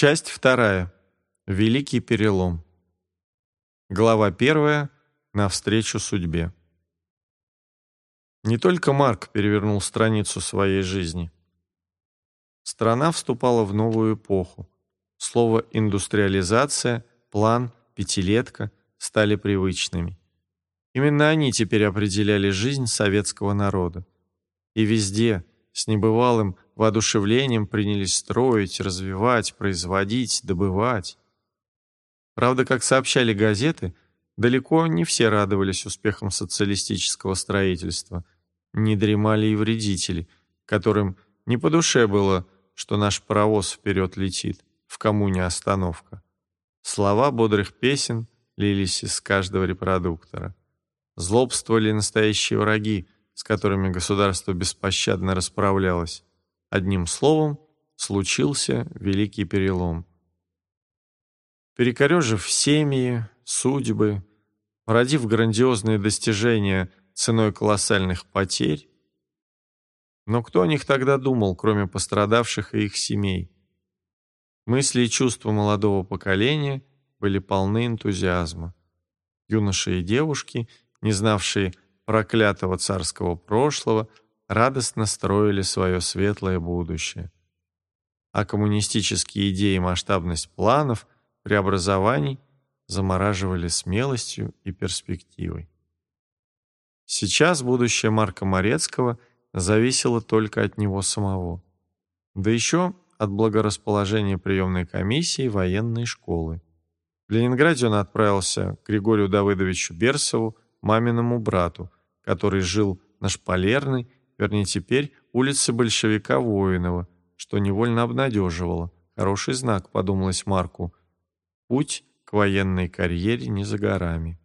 Часть вторая. Великий перелом. Глава первая. Навстречу судьбе. Не только Марк перевернул страницу своей жизни. Страна вступала в новую эпоху. Слово «индустриализация», «план», «пятилетка» стали привычными. Именно они теперь определяли жизнь советского народа. И везде, с небывалым воодушевлением принялись строить, развивать, производить, добывать. Правда, как сообщали газеты, далеко не все радовались успехам социалистического строительства. Не дремали и вредители, которым не по душе было, что наш паровоз вперед летит, в коммуне остановка. Слова бодрых песен лились из каждого репродуктора. Злобствовали настоящие враги, с которыми государство беспощадно расправлялось. Одним словом, случился великий перелом. Перекорежив семьи, судьбы, родив грандиозные достижения ценой колоссальных потерь, но кто о них тогда думал, кроме пострадавших и их семей? Мысли и чувства молодого поколения были полны энтузиазма. Юноши и девушки, не знавшие проклятого царского прошлого, радостно строили свое светлое будущее. А коммунистические идеи и масштабность планов, преобразований замораживали смелостью и перспективой. Сейчас будущее Марка Морецкого зависело только от него самого. Да еще от благорасположения приемной комиссии военной школы. В Ленинграде он отправился к Григорию Давыдовичу Берсову, маминому брату, который жил на Шпалерной вернее теперь улицы большевика Воинова, что невольно обнадеживало. Хороший знак, подумалось Марку. Путь к военной карьере не за горами.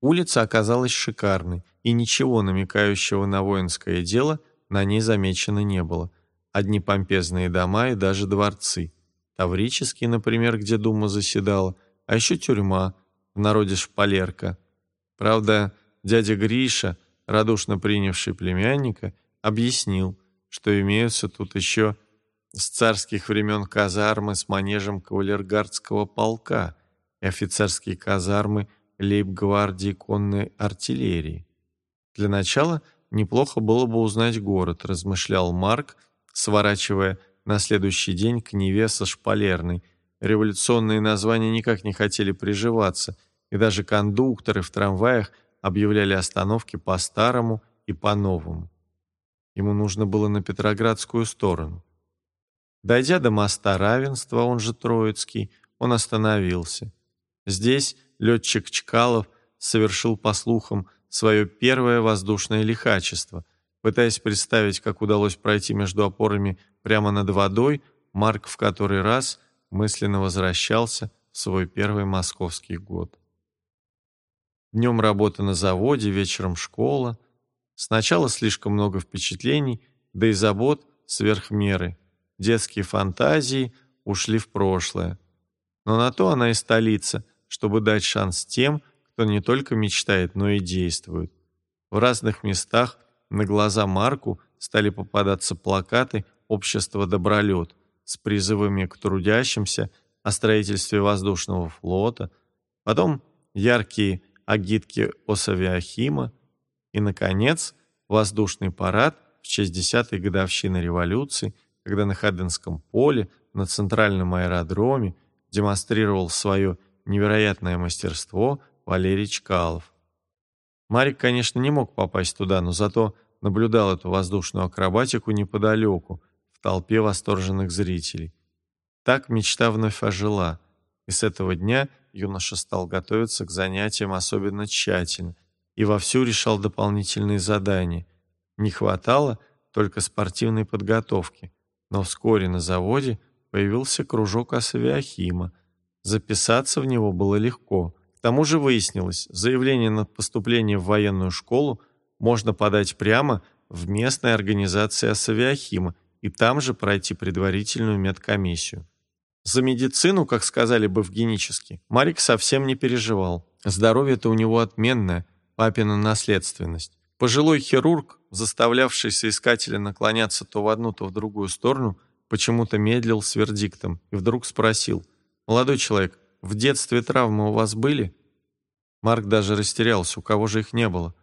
Улица оказалась шикарной, и ничего намекающего на воинское дело на ней замечено не было. Одни помпезные дома и даже дворцы. Таврический, например, где дума заседала, а еще тюрьма, в народе шпалерка. Правда, дядя Гриша, радушно принявший племянника, объяснил, что имеются тут еще с царских времен казармы с манежем кавалергардского полка и офицерские казармы лейб-гвардии конной артиллерии. Для начала неплохо было бы узнать город, размышлял Марк, сворачивая на следующий день к Неве со Шпалерной. Революционные названия никак не хотели приживаться, и даже кондукторы в трамваях объявляли остановки по-старому и по-новому. Ему нужно было на Петроградскую сторону. Дойдя до моста равенства, он же Троицкий, он остановился. Здесь летчик Чкалов совершил, по слухам, свое первое воздушное лихачество. Пытаясь представить, как удалось пройти между опорами прямо над водой, Марк в который раз мысленно возвращался в свой первый московский год. Днем работа на заводе, вечером школа, Сначала слишком много впечатлений, да и забот сверх меры. Детские фантазии ушли в прошлое. Но на то она и столица, чтобы дать шанс тем, кто не только мечтает, но и действует. В разных местах на глаза Марку стали попадаться плакаты общества «Добролет» с призывами к трудящимся о строительстве воздушного флота, потом яркие агитки Осавиахима, и, наконец, воздушный парад в честь десятой годовщины революции, когда на Ходынском поле, на центральном аэродроме демонстрировал свое невероятное мастерство Валерий Чкалов. Марик, конечно, не мог попасть туда, но зато наблюдал эту воздушную акробатику неподалеку, в толпе восторженных зрителей. Так мечта вновь ожила, и с этого дня юноша стал готовиться к занятиям особенно тщательно – и вовсю решал дополнительные задания. Не хватало только спортивной подготовки, но вскоре на заводе появился кружок Асавиахима. Записаться в него было легко. К тому же выяснилось, заявление на поступление в военную школу можно подать прямо в местной организации Асавиахима и там же пройти предварительную медкомиссию. За медицину, как сказали бы в генически, Марик совсем не переживал. Здоровье-то у него отменное – папина наследственность. Пожилой хирург, заставлявший соискателя наклоняться то в одну, то в другую сторону, почему-то медлил с вердиктом и вдруг спросил. «Молодой человек, в детстве травмы у вас были?» Марк даже растерялся, у кого же их не было.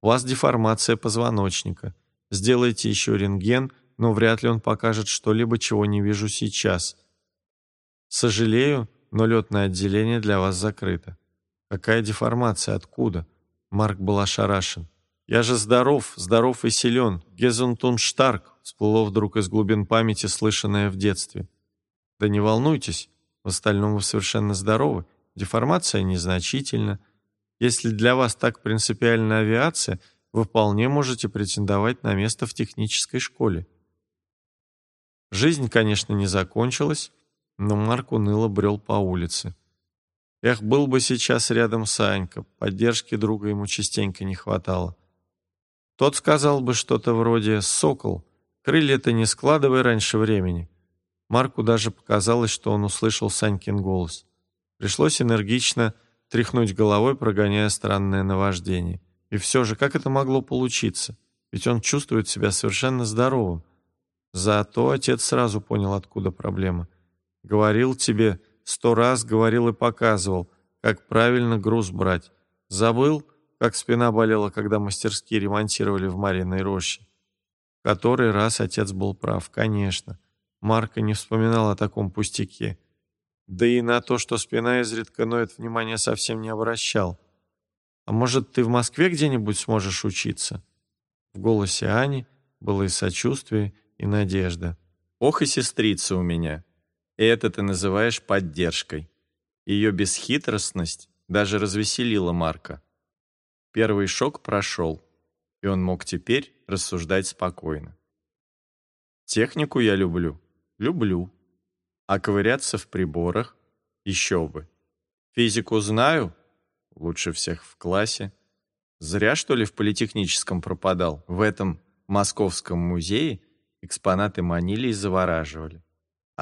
«У вас деформация позвоночника. Сделайте еще рентген, но вряд ли он покажет что-либо, чего не вижу сейчас. Сожалею, но летное отделение для вас закрыто. Какая деформация? Откуда? Марк был ошарашен. Я же здоров, здоров и силен. Гезентун Штарк, всплыло вдруг из глубин памяти, слышанное в детстве. Да не волнуйтесь, в остальном вы совершенно здоровы. Деформация незначительна. Если для вас так принципиальна авиация, вы вполне можете претендовать на место в технической школе. Жизнь, конечно, не закончилась, но Марк уныло брел по улице. Эх, был бы сейчас рядом Санька, поддержки друга ему частенько не хватало. Тот сказал бы что-то вроде «Сокол, крылья-то не складывай раньше времени». Марку даже показалось, что он услышал Санькин голос. Пришлось энергично тряхнуть головой, прогоняя странное наваждение. И все же, как это могло получиться? Ведь он чувствует себя совершенно здоровым. Зато отец сразу понял, откуда проблема. Говорил тебе, сто раз говорил и показывал, как правильно груз брать. Забыл, как спина болела, когда мастерские ремонтировали в Мариной роще. Который раз отец был прав, конечно. Марка не вспоминал о таком пустяке. Да и на то, что спина изредка ноет, внимания совсем не обращал. «А может, ты в Москве где-нибудь сможешь учиться?» В голосе Ани было и сочувствие, и надежда. «Ох и сестрица у меня! И это ты называешь поддержкой!» Ее бесхитростность даже развеселила Марка. Первый шок прошел, и он мог теперь рассуждать спокойно. Технику я люблю. Люблю. А ковыряться в приборах? Еще бы. Физику знаю? Лучше всех в классе. Зря, что ли, в политехническом пропадал. В этом московском музее Экспонаты манили и завораживали.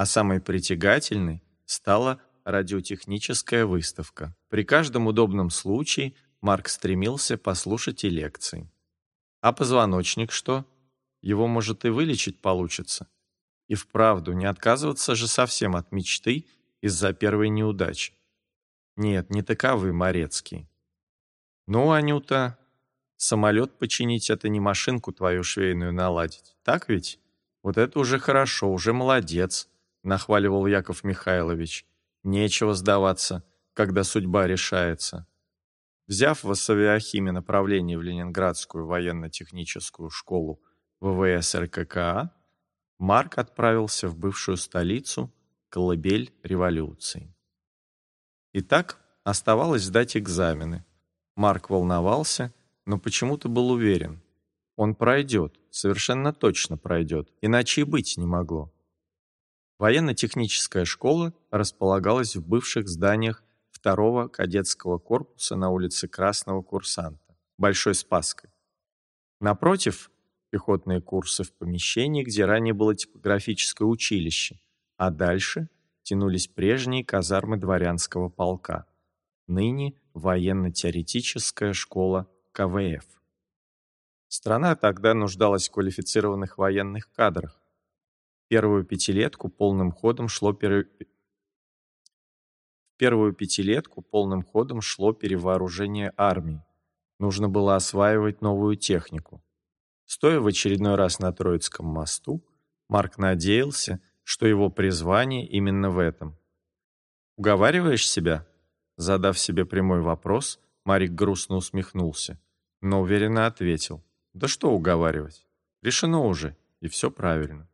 А самой притягательной стала радиотехническая выставка. При каждом удобном случае Марк стремился послушать и лекции. А позвоночник что? Его, может, и вылечить получится. И вправду, не отказываться же совсем от мечты из-за первой неудачи. Нет, не таковы Морецкие. Ну, Анюта, самолет починить — это не машинку твою швейную наладить. Так ведь? «Вот это уже хорошо, уже молодец», — нахваливал Яков Михайлович. «Нечего сдаваться, когда судьба решается». Взяв в Ассавиахиме направление в Ленинградскую военно-техническую школу ВВС РККА, Марк отправился в бывшую столицу, колыбель революции. Итак, оставалось сдать экзамены. Марк волновался, но почему-то был уверен, он пройдет, совершенно точно пройдет, иначе и быть не могло. Военно-техническая школа располагалась в бывших зданиях второго кадетского корпуса на улице Красного Курсанта, Большой Спаской. Напротив – пехотные курсы в помещении, где ранее было типографическое училище, а дальше тянулись прежние казармы дворянского полка, ныне военно-теоретическая школа КВФ. Страна тогда нуждалась в квалифицированных военных кадрах. Первую пятилетку полным ходом шло пере... первую пятилетку полным ходом шло перевооружение армии. Нужно было осваивать новую технику. Стоя в очередной раз на Троицком мосту, Марк надеялся, что его призвание именно в этом. «Уговариваешь себя?» Задав себе прямой вопрос, Марик грустно усмехнулся, но уверенно ответил – да что уговаривать? Решено уже, и все правильно.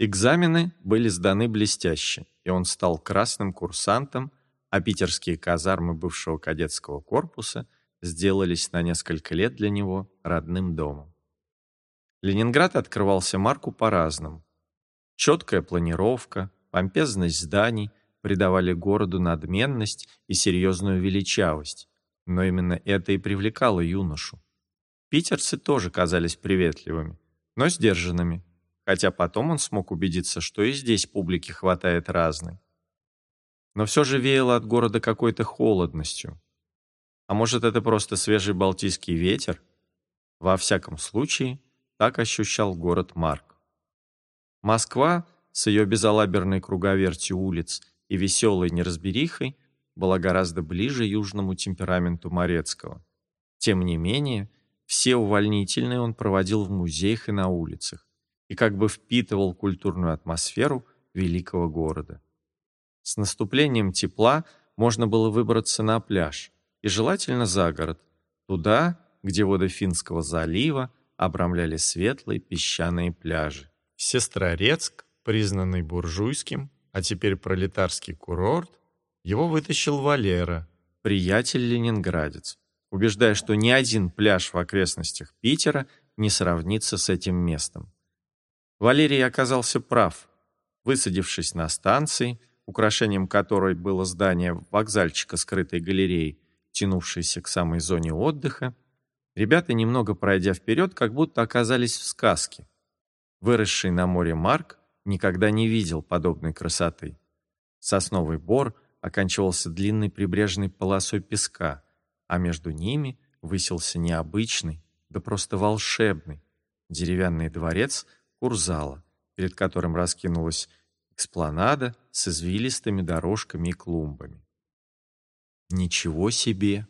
Экзамены были сданы блестяще, и он стал красным курсантом, а питерские казармы бывшего кадетского корпуса сделались на несколько лет для него родным домом. Ленинград открывался Марку по-разному. Четкая планировка, помпезность зданий придавали городу надменность и серьезную величавость, но именно это и привлекало юношу. Питерцы тоже казались приветливыми, но сдержанными, хотя потом он смог убедиться, что и здесь публики хватает разной. Но все же веяло от города какой-то холодностью. А может, это просто свежий балтийский ветер? Во всяком случае, так ощущал город Марк. Москва с ее безалаберной круговертью улиц и веселой неразберихой была гораздо ближе южному темпераменту Морецкого. Тем не менее, все увольнительные он проводил в музеях и на улицах и как бы впитывал культурную атмосферу великого города. С наступлением тепла можно было выбраться на пляж, и желательно за город, туда, где воды Финского залива обрамляли светлые песчаные пляжи. Сестрорецк, признанный буржуйским, а теперь пролетарский курорт, его вытащил Валера, приятель-ленинградец, убеждая, что ни один пляж в окрестностях Питера не сравнится с этим местом. Валерий оказался прав. Высадившись на станции, украшением которой было здание вокзальчика скрытой галереи, тянувшейся к самой зоне отдыха, ребята, немного пройдя вперед, как будто оказались в сказке. Выросший на море Марк никогда не видел подобной красоты. Сосновый бор оканчивался длинной прибрежной полосой песка, а между ними высился необычный, да просто волшебный, деревянный дворец Курзала, перед которым раскинулась экспланада с извилистыми дорожками и клумбами. Ничего себе!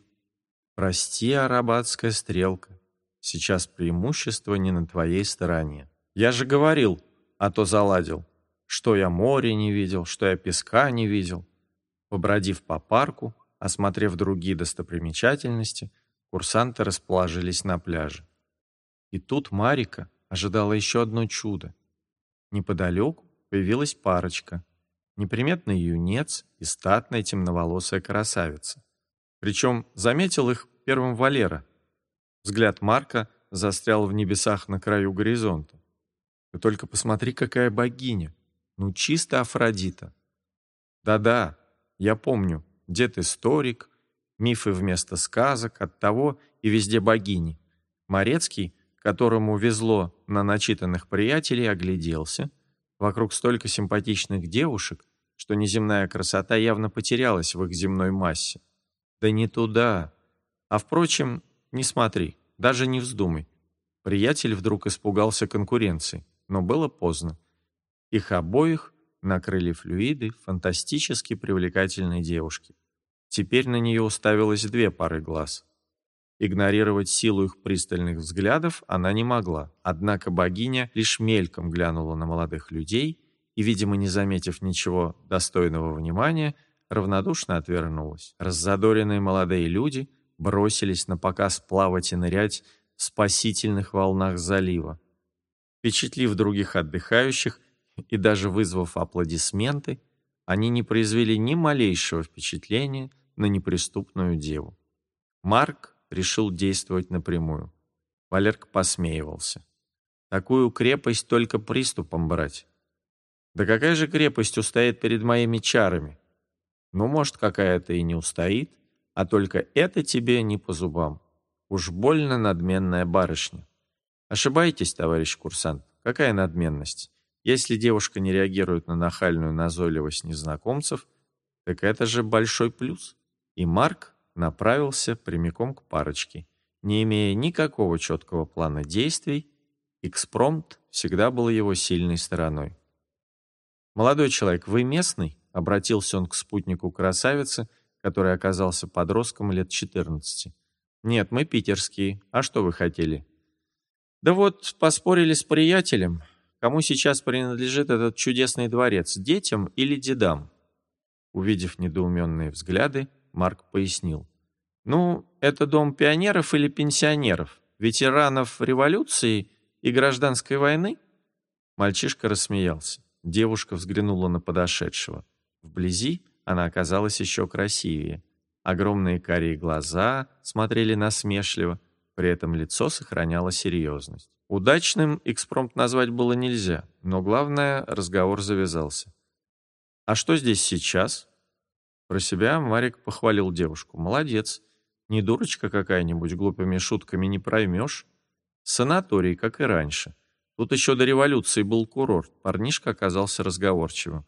Прости, арабатская стрелка, сейчас преимущество не на твоей стороне. Я же говорил, а то заладил, что я море не видел, что я песка не видел. Побродив по парку, осмотрев другие достопримечательности, курсанты расположились на пляже. И тут Марика ожидала еще одно чудо. Неподалеку появилась парочка. Неприметный юнец и статная темноволосая красавица. Причем заметил их первым Валера. Взгляд Марка застрял в небесах на краю горизонта. Ты только посмотри, какая богиня. Ну, чисто Афродита. Да-да, я помню, дед историк, мифы вместо сказок, от того и везде богини. Морецкий, которому везло на начитанных приятелей, огляделся. Вокруг столько симпатичных девушек, что неземная красота явно потерялась в их земной массе. Да не туда. А впрочем, не смотри, даже не вздумай. Приятель вдруг испугался конкуренции, но было поздно. Их обоих накрыли флюиды фантастически привлекательной девушки. Теперь на нее уставилось две пары глаз. Игнорировать силу их пристальных взглядов она не могла, однако богиня лишь мельком глянула на молодых людей и, видимо, не заметив ничего достойного внимания, равнодушно отвернулась. Раззадоренные молодые люди бросились на показ плавать и нырять в спасительных волнах залива. Впечатлив других отдыхающих, и даже вызвав аплодисменты, они не произвели ни малейшего впечатления на неприступную деву. Марк решил действовать напрямую. Валерк посмеивался. Такую крепость только приступом брать. Да какая же крепость устоит перед моими чарами? Ну, может, какая-то и не устоит, а только это тебе не по зубам. Уж больно надменная барышня. Ошибаетесь, товарищ курсант. Какая надменность? Если девушка не реагирует на нахальную назойливость незнакомцев, так это же большой плюс. И Марк направился прямиком к парочке, не имея никакого четкого плана действий, экспромт всегда был его сильной стороной. «Молодой человек, вы местный?» — обратился он к спутнику красавицы, который оказался подростком лет 14. «Нет, мы питерские. А что вы хотели?» «Да вот, поспорили с приятелем. Кому сейчас принадлежит этот чудесный дворец, детям или дедам?» Увидев недоуменные взгляды, Марк пояснил. «Ну, это дом пионеров или пенсионеров? Ветеранов революции и гражданской войны?» Мальчишка рассмеялся. Девушка взглянула на подошедшего. Вблизи она оказалась еще красивее. Огромные карие глаза смотрели насмешливо, при этом лицо сохраняло серьезность. Удачным экспромт назвать было нельзя, но главное, разговор завязался. «А что здесь сейчас?» Про себя Марик похвалил девушку. «Молодец. Не дурочка какая-нибудь, глупыми шутками не проймешь. Санаторий, как и раньше. Тут еще до революции был курорт. Парнишка оказался разговорчивым.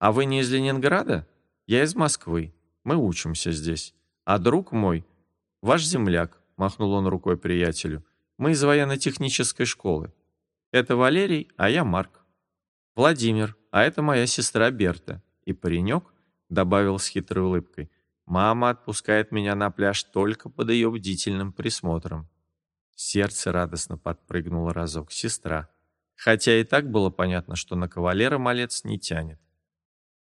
А вы не из Ленинграда? Я из Москвы. Мы учимся здесь. А друг мой, ваш земляк, махнул он рукой приятелю. Мы из военно-технической школы. Это Валерий, а я Марк. Владимир, а это моя сестра Берта. И паренек добавил с хитрой улыбкой, «Мама отпускает меня на пляж только под ее бдительным присмотром». Сердце радостно подпрыгнуло разок. Сестра. Хотя и так было понятно, что на кавалера малец не тянет.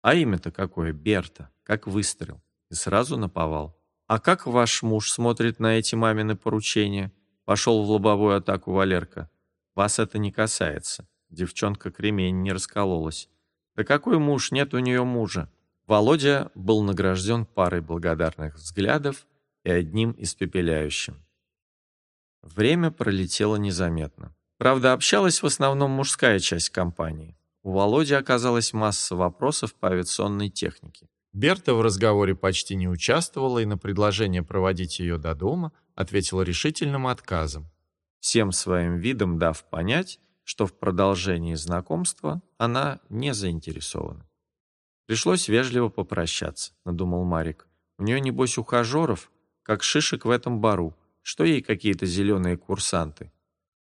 А имя-то какое? Берта. Как выстрел. И сразу наповал. «А как ваш муж смотрит на эти мамины поручения?» Пошел в лобовую атаку Валерка. «Вас это не касается». Девчонка кремень не раскололась. «Да какой муж? Нет у нее мужа». Володя был награжден парой благодарных взглядов и одним испепеляющим. Время пролетело незаметно. Правда, общалась в основном мужская часть компании. У Володи оказалась масса вопросов по авиационной технике. Берта в разговоре почти не участвовала и на предложение проводить ее до дома ответила решительным отказом, всем своим видом дав понять, что в продолжении знакомства она не заинтересована. Пришлось вежливо попрощаться, надумал Марик. У нее, небось, ухажеров, как шишек в этом бару. Что ей какие-то зеленые курсанты?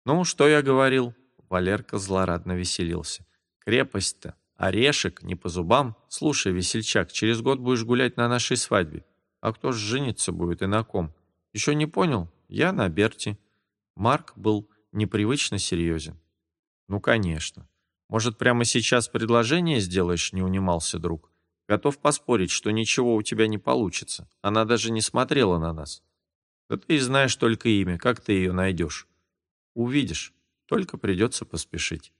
Ну, что я говорил? Валерка злорадно веселился. Крепость-то, орешек, не по зубам. Слушай, весельчак, через год будешь гулять на нашей свадьбе. А кто ж жениться будет и на ком? Еще не понял? Я на Берти. Марк был непривычно серьезен. Ну, конечно. «Может, прямо сейчас предложение сделаешь?» — не унимался друг. «Готов поспорить, что ничего у тебя не получится. Она даже не смотрела на нас». «Да ты знаешь только имя. Как ты ее найдешь?» «Увидишь. Только придется поспешить».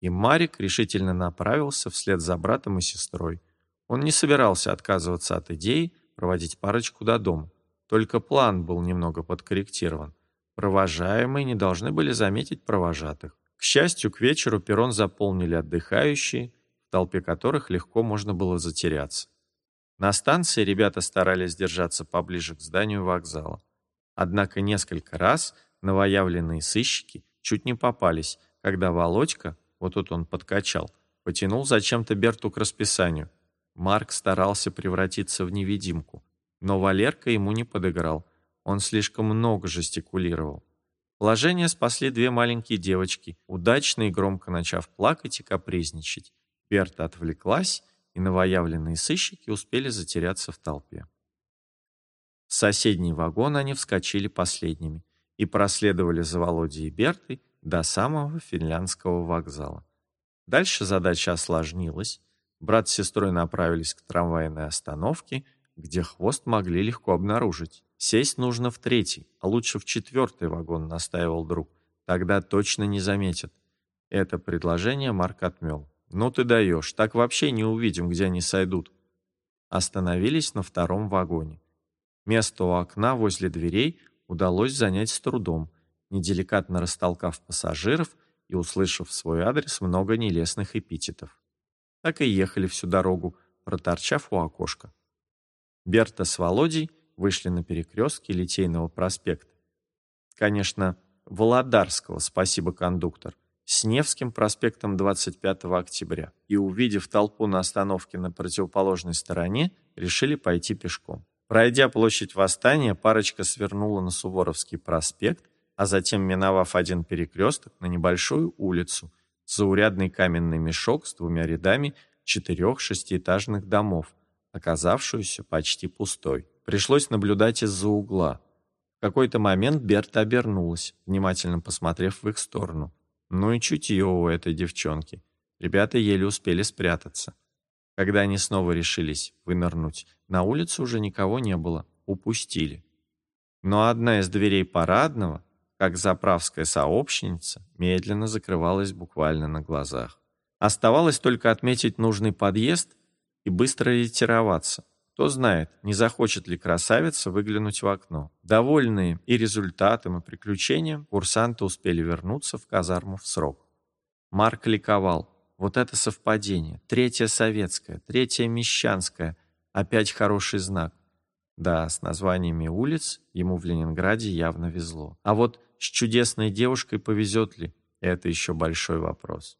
И Марик решительно направился вслед за братом и сестрой. Он не собирался отказываться от идеи проводить парочку до дома. Только план был немного подкорректирован. Провожаемые не должны были заметить провожатых. К счастью, к вечеру перрон заполнили отдыхающие, в толпе которых легко можно было затеряться. На станции ребята старались держаться поближе к зданию вокзала. Однако несколько раз новоявленные сыщики чуть не попались, когда Володька, вот тут он подкачал, потянул зачем-то Берту к расписанию. Марк старался превратиться в невидимку, но Валерка ему не подыграл. Он слишком много жестикулировал. Положение спасли две маленькие девочки, удачно и громко начав плакать и капризничать. Берта отвлеклась, и новоявленные сыщики успели затеряться в толпе. В соседний вагон они вскочили последними и проследовали за Володей и Бертой до самого финляндского вокзала. Дальше задача осложнилась. Брат с сестрой направились к трамвайной остановке, где хвост могли легко обнаружить. Сесть нужно в третий, а лучше в четвертый вагон, настаивал друг. Тогда точно не заметят. Это предложение Марк отмел. Ну ты даешь, так вообще не увидим, где они сойдут. Остановились на втором вагоне. Место у окна возле дверей удалось занять с трудом, неделикатно растолкав пассажиров и услышав в свой адрес много нелестных эпитетов. Так и ехали всю дорогу, проторчав у окошка. Берта с Володей вышли на перекрестке Литейного проспекта. Конечно, Володарского, спасибо, кондуктор, с Невским проспектом 25 октября. И, увидев толпу на остановке на противоположной стороне, решили пойти пешком. Пройдя площадь Восстания, парочка свернула на Суворовский проспект, а затем, миновав один перекресток, на небольшую улицу, заурядный каменный мешок с двумя рядами четырех шестиэтажных домов, оказавшуюся почти пустой. Пришлось наблюдать из-за угла. В какой-то момент Берта обернулась, внимательно посмотрев в их сторону. Ну и чутье у этой девчонки. Ребята еле успели спрятаться. Когда они снова решились вынырнуть, на улице уже никого не было, упустили. Но одна из дверей парадного, как заправская сообщница, медленно закрывалась буквально на глазах. Оставалось только отметить нужный подъезд и быстро ретироваться. Кто знает, не захочет ли красавица выглянуть в окно. Довольные и результатом, и приключением, курсанты успели вернуться в казарму в срок. Марк ликовал. Вот это совпадение. Третья советская, третья мещанская. Опять хороший знак. Да, с названиями улиц ему в Ленинграде явно везло. А вот с чудесной девушкой повезет ли? Это еще большой вопрос.